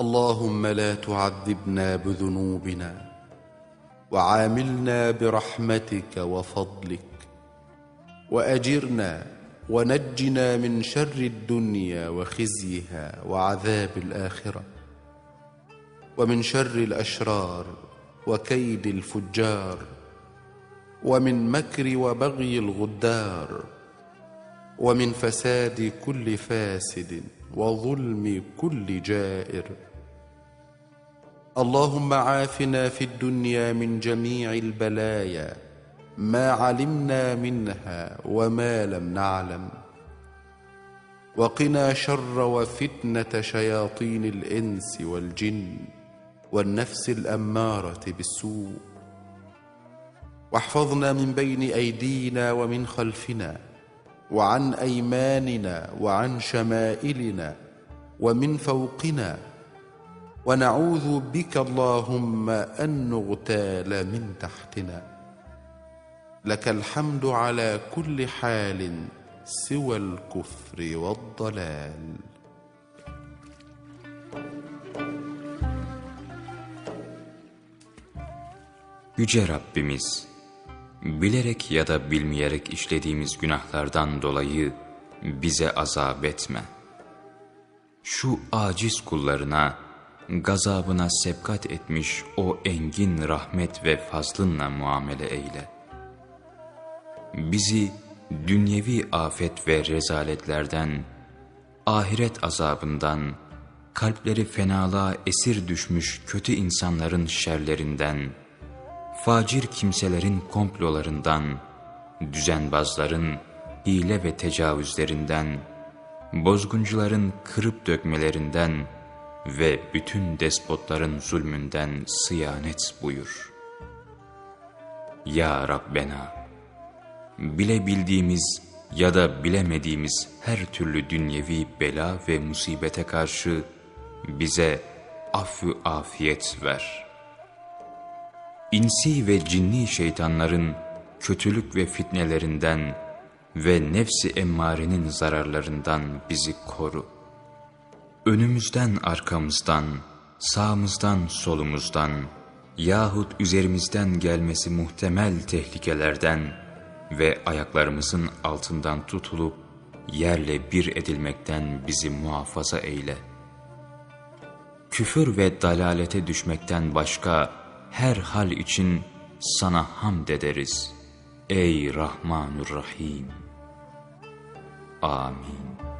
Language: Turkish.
اللهم لا تعذبنا بذنوبنا وعاملنا برحمتك وفضلك وأجرنا ونجنا من شر الدنيا وخزيها وعذاب الآخرة ومن شر الأشرار وكيد الفجار ومن مكر وبغي الغدار ومن فساد كل فاسد وظلم كل جائر. اللهم عافنا في الدنيا من جميع البلايا ما علمنا منها وما لم نعلم. وقنا شر وفتنة شياطين الإنس والجن والنفس الأمارة بالسوء. واحفظنا من بين أيدينا ومن خلفنا وعن أيماننا وعن شمائلنا ومن فوقنا. ونعوذ بك اللهم أن نغتال من تحتنا. لك الحمد على كل حال سوى الكفر والضلال. Yüce Rabbimiz, bilerek ya da bilmeyerek işlediğimiz günahlardan dolayı bize azap etme. Şu aciz kullarına, gazabına sebkat etmiş o engin rahmet ve fazlınla muamele eyle. Bizi dünyevi afet ve rezaletlerden, ahiret azabından, kalpleri fenalığa esir düşmüş kötü insanların şerlerinden, facir kimselerin komplolarından, düzenbazların hile ve tecavüzlerinden, bozguncuların kırıp dökmelerinden ve bütün despotların zulmünden sıyanet buyur. Ya Rabbena, bilebildiğimiz ya da bilemediğimiz her türlü dünyevi bela ve musibete karşı bize affü afiyet ver.'' İnsi ve cinni şeytanların kötülük ve fitnelerinden ve nefsi emmarenin zararlarından bizi koru. Önümüzden arkamızdan, sağımızdan solumuzdan yahut üzerimizden gelmesi muhtemel tehlikelerden ve ayaklarımızın altından tutulup yerle bir edilmekten bizi muhafaza eyle. Küfür ve dalalete düşmekten başka her hal için sana hamd ederiz. Ey Rahmanur Rahim. Amin.